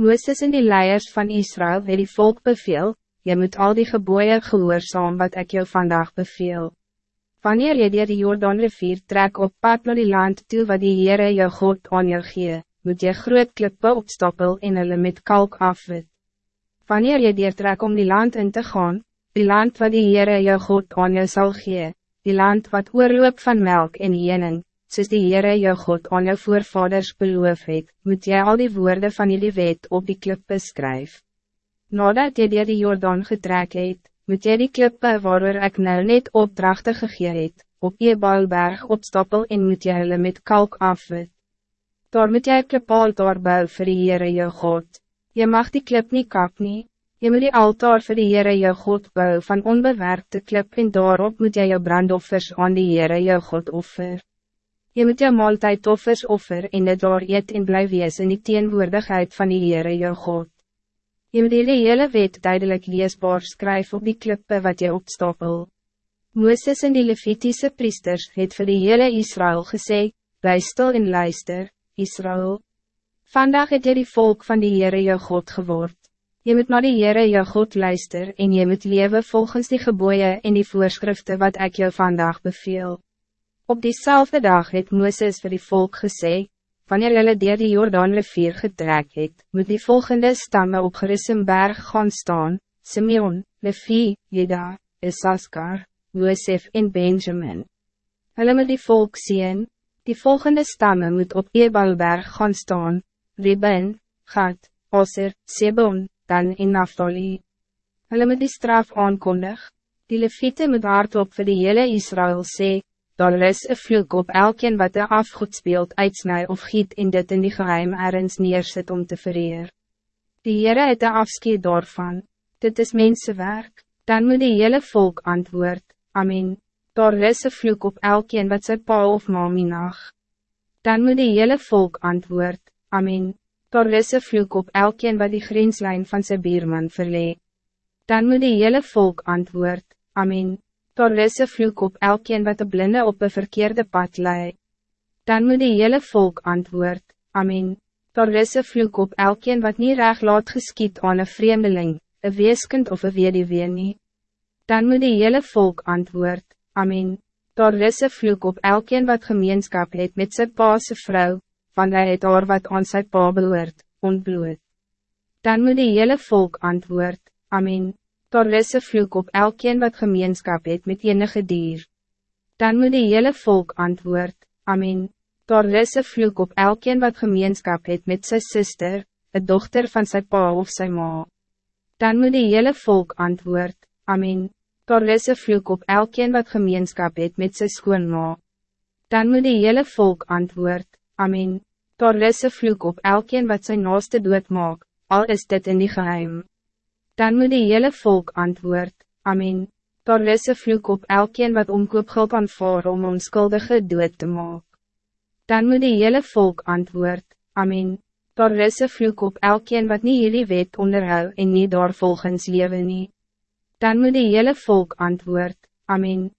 Moeses en die leiers van Israël het die volk beveel, je moet al die geboeien gehoorzaam wat ik jou vandaag beveel. Wanneer je dier die Jordaanrivier trek op pad naar die land toe wat die Heere jou God aan jou gee, moet je groot klippe opstappel en hulle met kalk afwit. Wanneer je dier trek om die land in te gaan, die land wat die Heere jou God aan jou sal gee, die land wat oorloop van melk en jening, soos die Heere jou God aan jou voorvaders beloof het, moet jy al die woorden van jullie wet op die klippe skryf. Nadat jy dier die Jordaan getrek het, moet jy die klippe waarover ek nou net opdrachten gegee het, op je balberg opstappel en moet jy hulle met kalk afwit. Daar moet jy klipaal daar bou vir die Heere jou God. Je mag die klip niet kap nie, Je moet die altaar voor de Heere jou God bou van onbewerkte klip en daarop moet jy jou brandoffers aan die Heere jou God offer. Je moet jou maaltijdoffers offer en dit daar eet en bly wees in die teenwoordigheid van die Heere jou God. Je moet die hele wet duidelijk leesbaar skryf op die klippe wat je opstapel. Moeses en die Levitische priesters het vir die hele Israël gesê, bly stil en luister, Israël. Vandaag het jy die volk van die Heere jou God geword. Je moet naar de Heere jou God luister en je moet leven volgens die geboeien en die voorschriften wat ik jou vandaag beveel. Op diezelfde dag het Mooses voor die volk gesê, wanneer jylle dier die Jordaan rivier getrek het, moet die volgende stammen op Gerissenberg gaan staan, Simeon, Levi, Jeda, Isaskar, Josef en Benjamin. Hulle moet die volk zien, die volgende stammen moet op Ebalberg gaan staan, Reuben, Gad, Oser, Sebon, dan in Naftali. Hulle moet die straf aankondig, die leviete moet hardop vir die hele Israël sê, daar is een vloek op elkeen wat de afgoed speelt uitsnij of giet in dit in die geheim ergens neerzet om te vereer. Die Heere het de afskeid daarvan, dit is mensenwerk, dan moet die hele volk antwoord, Amen. Daar is een vloek op elkeen wat sy pa of mami nag. Dan moet die hele volk antwoord, Amen. Daar is een vloek op elkeen wat die grenslijn van zijn bierman verlee. Dan moet die hele volk antwoord, Amen. Daar is een vloek op elkeen wat de blinde op een verkeerde pad lei. Dan moet die hele volk antwoord, Amen. Daar is een vloek op elkeen wat niet recht laat geskiet aan een vreemdeling, een weeskind of een weduwee nie. Dan moet die hele volk antwoord, Amen. Daar is een vloek op elkeen wat gemeenschap het met zijn paase vrouw, want hij het oor wat aan sy pa behoort, ontbloed. Dan moet die hele volk antwoord, Amen, daar is een vloek op elkeen wat gemeenschap het met enige dier. Dan moet die hele volk antwoord, Amen, daar is een vloek op elkeen wat gemeenschap het met zijn zuster, de dochter van zijn pa of zijn ma. Dan moet die hele volk antwoord, Amen, daar is een vloek op elkeen wat gemeenschap het met zijn schoonma. Dan moet die hele volk antwoord, Amen. Daar is een vloek op elkeen wat zijn naaste doet maak, al is dit in die geheim. Dan moet die hele volk antwoord, Amen. Daar is een vloek op elkeen wat omkoopgulp aanvaar om onskuldige dood te maak. Dan moet die hele volk antwoord, Amen. Daar is een vloek op elkeen wat niet jullie wet onderhou en niet daar volgens leven nie. Dan moet die hele volk antwoord, Amen.